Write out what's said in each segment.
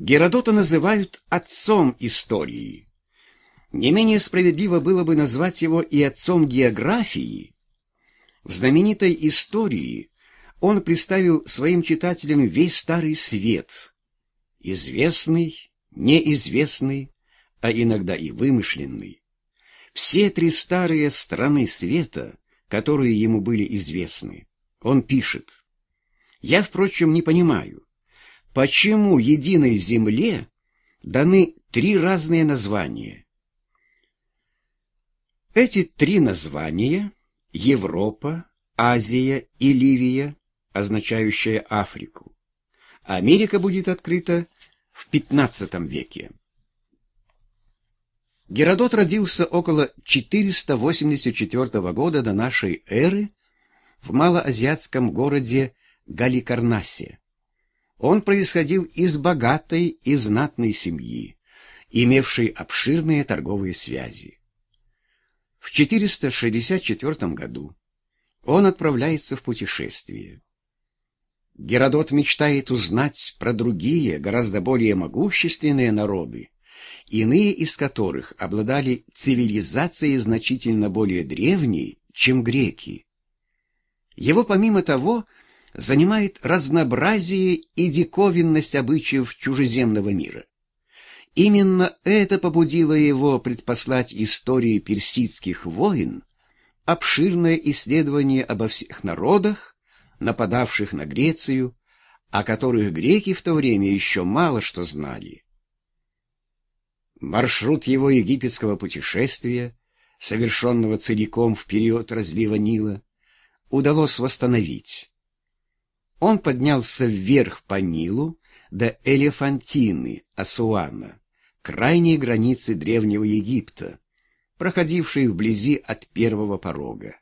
Геродота называют отцом истории. Не менее справедливо было бы назвать его и отцом географии. В знаменитой истории он представил своим читателям весь Старый Свет, известный, неизвестный, а иногда и вымышленный. Все три старые страны света, которые ему были известны. Он пишет. «Я, впрочем, не понимаю, почему единой земле даны три разные названия. Эти три названия — Европа, Азия и Ливия, означающая Африку. Америка будет открыта в XV веке. Геродот родился около 484 года до нашей эры в малоазиатском городе Галикарнасе. Он происходил из богатой и знатной семьи, имевшей обширные торговые связи. В 464 году он отправляется в путешествие. Геродот мечтает узнать про другие, гораздо более могущественные народы, иные из которых обладали цивилизацией значительно более древней, чем греки. Его, помимо того, занимает разнообразие и диковинность обычаев чужеземного мира. Именно это побудило его предпослать истории персидских войн, обширное исследование обо всех народах, нападавших на Грецию, о которых греки в то время еще мало что знали. Маршрут его египетского путешествия, совершенного целиком в период разлива Нила, удалось восстановить. Он поднялся вверх по Нилу до Элефантины, Асуана, крайней границы Древнего Египта, проходившей вблизи от первого порога.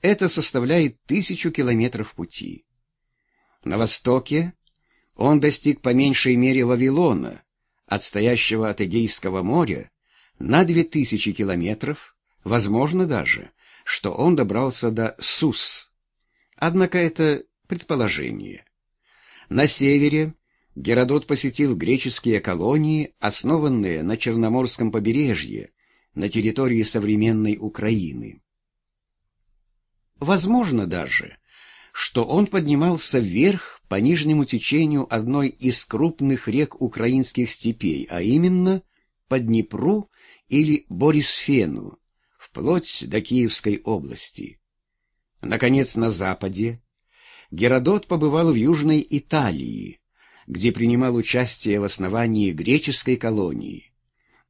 Это составляет тысячу километров пути. На востоке он достиг по меньшей мере Вавилона, отстоящего от Эгейского моря, на две тысячи километров, возможно даже, что он добрался до Сус. Однако это предположение. На севере Геродот посетил греческие колонии, основанные на Черноморском побережье, на территории современной Украины. Возможно даже, что он поднимался вверх по нижнему течению одной из крупных рек украинских степей, а именно по Днепру или Борисфену, вплоть до Киевской области. Наконец, на западе Геродот побывал в Южной Италии, где принимал участие в основании греческой колонии.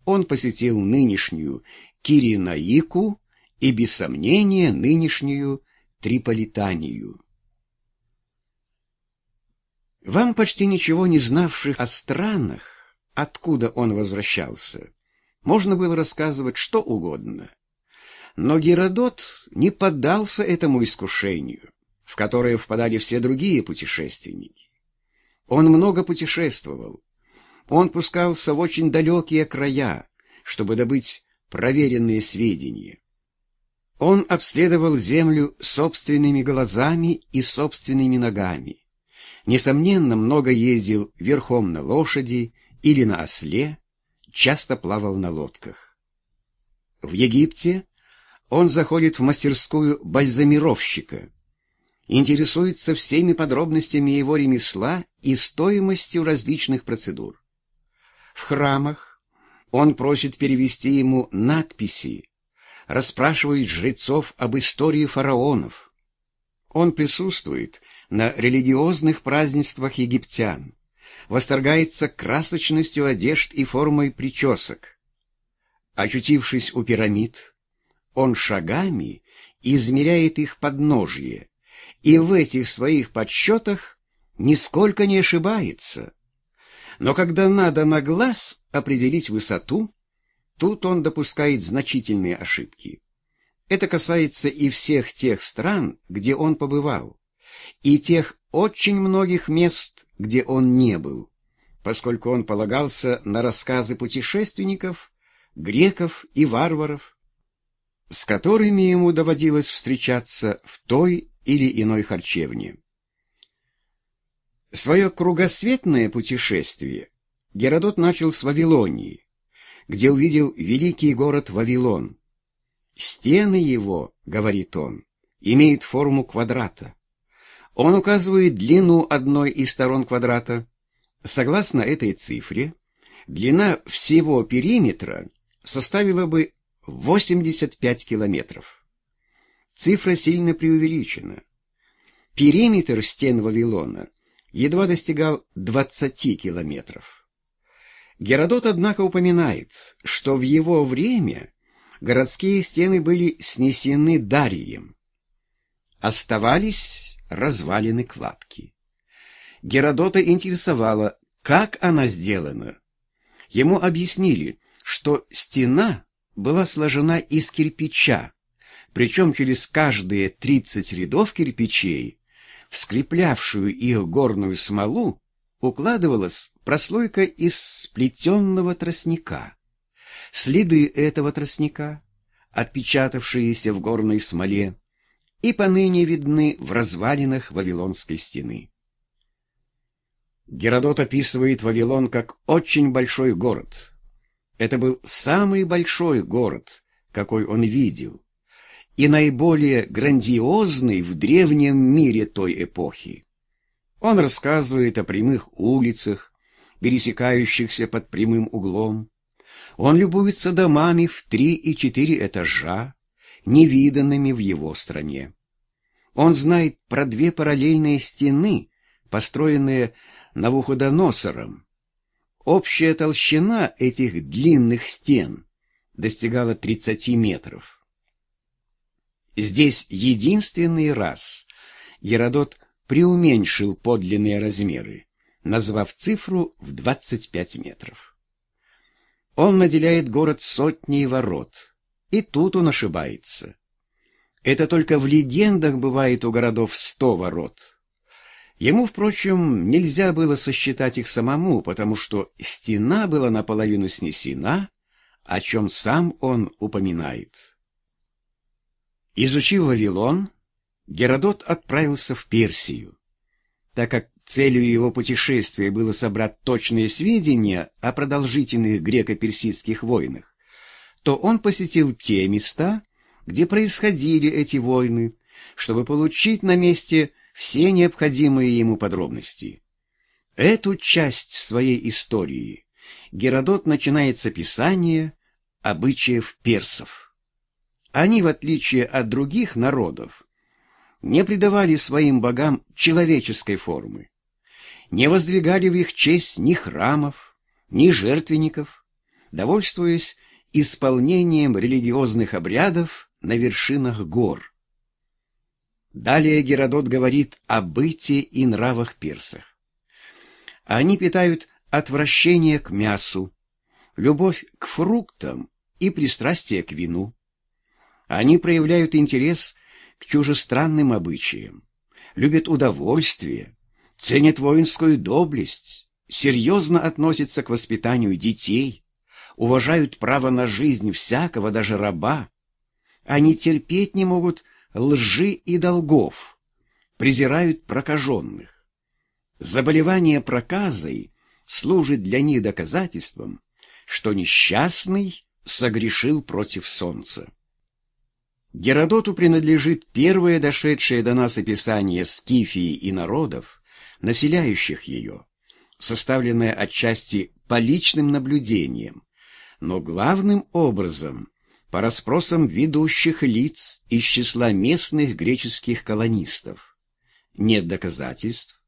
Он посетил нынешнюю Киринаику и, без сомнения, нынешнюю Триполитанию. Вам, почти ничего не знавших о странах, откуда он возвращался, можно было рассказывать что угодно. Но Геродот не поддался этому искушению, в которое впадали все другие путешественники. Он много путешествовал. Он пускался в очень далекие края, чтобы добыть проверенные сведения. Он обследовал землю собственными глазами и собственными ногами. Несомненно, много ездил верхом на лошади или на осле, часто плавал на лодках. В Египте он заходит в мастерскую бальзамировщика, интересуется всеми подробностями его ремесла и стоимостью различных процедур. В храмах он просит перевести ему надписи, расспрашивает жрецов об истории фараонов. Он присутствует на религиозных празднествах египтян, восторгается красочностью одежд и формой причесок. Очутившись у пирамид, он шагами измеряет их подножье, и в этих своих подсчетах нисколько не ошибается. Но когда надо на глаз определить высоту, тут он допускает значительные ошибки. Это касается и всех тех стран, где он побывал, и тех очень многих мест, где он не был, поскольку он полагался на рассказы путешественников, греков и варваров, с которыми ему доводилось встречаться в той или иной харчевне. Свое кругосветное путешествие Геродот начал с Вавилонии, где увидел великий город Вавилон. Стены его, говорит он, имеют форму квадрата. Он указывает длину одной из сторон квадрата. Согласно этой цифре, длина всего периметра составила бы 85 километров. Цифра сильно преувеличена. Периметр стен Вавилона едва достигал 20 километров. Геродот, однако, упоминает, что в его время городские стены были снесены Дарием. Оставались развалины кладки. Геродота интересовало, как она сделана. Ему объяснили, что стена была сложена из кирпича, причем через каждые 30 рядов кирпичей в скреплявшую их горную смолу укладывалась прослойка из сплетенного тростника. Следы этого тростника, отпечатавшиеся в горной смоле, и поныне видны в развалинах Вавилонской стены. Геродот описывает Вавилон как очень большой город. Это был самый большой город, какой он видел, и наиболее грандиозный в древнем мире той эпохи. Он рассказывает о прямых улицах, пересекающихся под прямым углом. Он любуется домами в три и четыре этажа, невиданными в его стране. Он знает про две параллельные стены, построенные Навуходоносором. Общая толщина этих длинных стен достигала 30 метров. Здесь единственный раз Геродот преуменьшил подлинные размеры, назвав цифру в 25 метров. Он наделяет город сотней ворот, и тут он ошибается. Это только в легендах бывает у городов сто ворот. Ему, впрочем, нельзя было сосчитать их самому, потому что стена была наполовину снесена, о чем сам он упоминает. Изучив Вавилон, Геродот отправился в Персию. Так как целью его путешествия было собрать точные сведения о продолжительных греко-персидских войнах, то он посетил те места, где происходили эти войны, чтобы получить на месте все необходимые ему подробности. Эту часть своей истории Геродот начинает с описания обычаев персов. Они, в отличие от других народов, не придавали своим богам человеческой формы, не воздвигали в их честь ни храмов, ни жертвенников, довольствуясь исполнением религиозных обрядов на вершинах гор. Далее Геродот говорит о быте и нравах персов. Они питают отвращение к мясу, любовь к фруктам и пристрастие к вину. Они проявляют интерес к чужестранным обычаям, любят удовольствие, ценят воинскую доблесть, серьезно относятся к воспитанию детей, уважают право на жизнь всякого, даже раба. Они терпеть не могут лжи и долгов, презирают прокаженных. Заболевание проказой служит для них доказательством, что несчастный согрешил против солнца. Геродоту принадлежит первое дошедшее до нас описание Скифии и народов, населяющих ее, составленное отчасти по личным наблюдениям, но главным образом по расспросам ведущих лиц из числа местных греческих колонистов. Нет доказательств,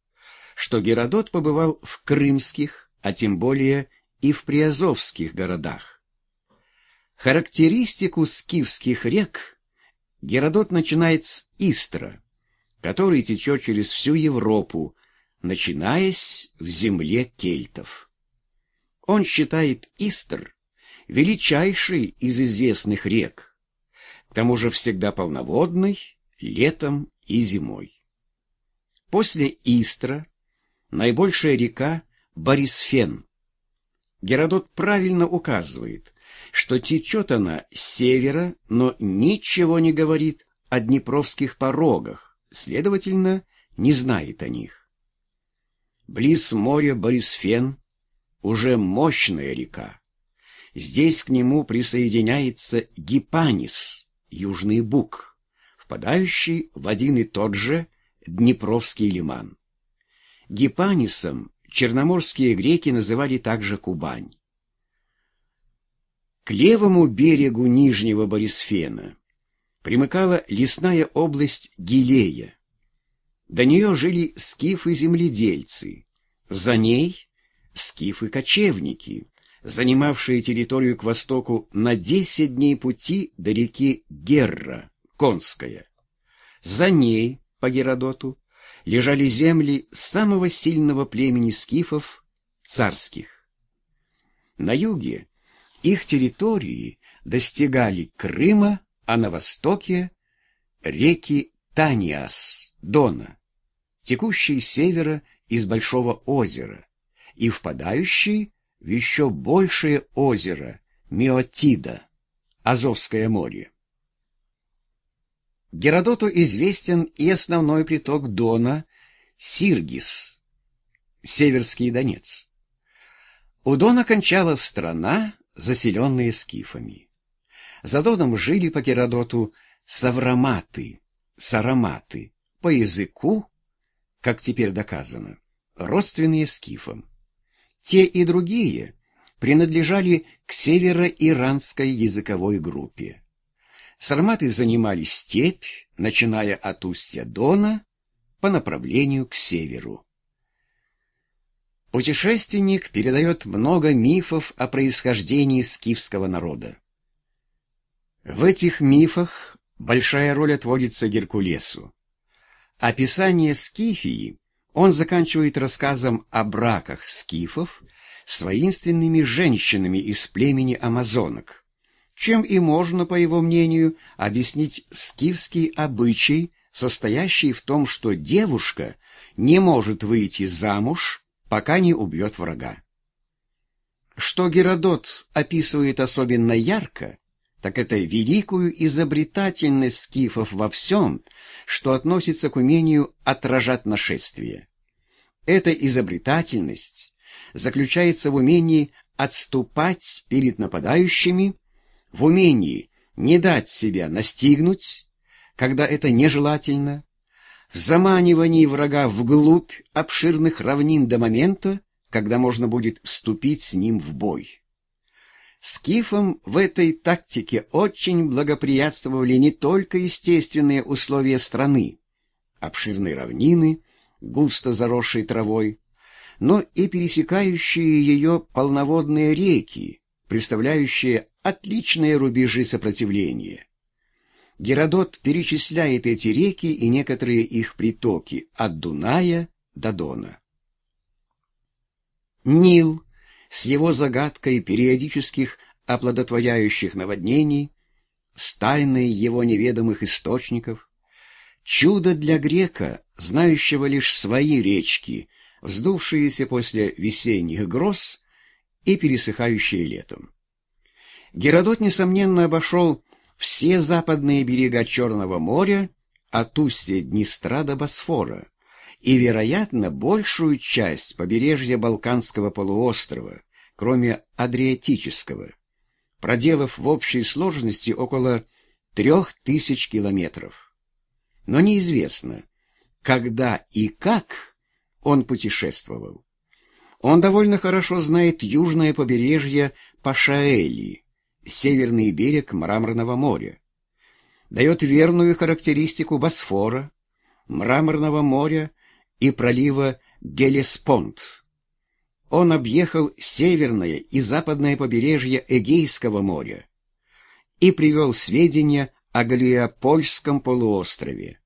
что Геродот побывал в крымских, а тем более и в приазовских городах. Характеристику скифских рек Геродот начинает с Истра, который течет через всю Европу, начинаясь в земле кельтов. Он считает Истр величайшей из известных рек, к тому же всегда полноводной летом и зимой. После Истра наибольшая река Борисфен. Геродот правильно указывает, что течет она с севера, но ничего не говорит о днепровских порогах, следовательно, не знает о них. близ моря Борисфен, уже мощная река. Здесь к нему присоединяется Гипанис, Южный Буг, впадающий в один и тот же Днепровский лиман. Гипанисом черноморские греки называли также Кубань. К левому берегу Нижнего Борисфена примыкала лесная область Гилея. До нее жили скифы-земледельцы, за ней скифы-кочевники, занимавшие территорию к востоку на 10 дней пути до реки Герра, Конская. За ней, по Геродоту, лежали земли самого сильного племени скифов, царских. На юге их территории достигали Крыма, а на востоке — реки Таниас, Дона, текущие с севера из Большого озера и впадающие в еще большее озеро Миотида, Азовское море. Геродоту известен и основной приток Дона Сиргис, Северский Донец. У Дона кончалась страна, заселенная скифами. За Доном жили по Геродоту савраматы, сараматы, по языку, как теперь доказано, родственные скифам. Те и другие принадлежали к северо-иранской языковой группе. Сарматы занимали степь, начиная от устья Дона по направлению к северу. Путешественник передает много мифов о происхождении скифского народа. В этих мифах большая роль отводится Геркулесу. Описание Скифии он заканчивает рассказом о браках скифов с воинственными женщинами из племени амазонок чем и можно, по его мнению, объяснить скифский обычай, состоящий в том, что девушка не может выйти замуж, пока не убьет врага. Что Геродот описывает особенно ярко, так это великую изобретательность скифов во всем, что относится к умению отражать нашествие. Эта изобретательность заключается в умении отступать перед нападающими в умении не дать себя настигнуть, когда это нежелательно, заманивании врага вглубь обширных равнин до момента, когда можно будет вступить с ним в бой. Скифам в этой тактике очень благоприятствовали не только естественные условия страны, обширные равнины, густо заросшие травой, но и пересекающие ее полноводные реки, представляющие отличные рубежи сопротивления. Геродот перечисляет эти реки и некоторые их притоки от Дуная до Дона. Нил с его загадкой периодических оплодотворяющих наводнений, с тайной его неведомых источников, чудо для грека, знающего лишь свои речки, вздувшиеся после весенних гроз и пересыхающие летом. Геродот, несомненно, обошел все западные берега Черного моря от устья Днестра до Босфора и, вероятно, большую часть побережья Балканского полуострова, кроме Адриатического, проделав в общей сложности около трех тысяч километров. Но неизвестно, когда и как он путешествовал. Он довольно хорошо знает южное побережье Пашаэли, северный берег Мраморного моря. Дает верную характеристику Босфора, Мраморного моря и пролива Гелеспонд. Он объехал северное и западное побережье Эгейского моря и привел сведения о Галиопольском полуострове.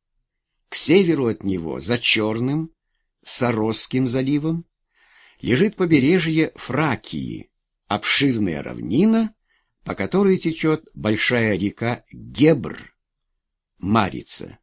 К северу от него, за Черным, Саросским заливом, лежит побережье Фракии, обширная равнина по которой течет большая река Гебр, Марица.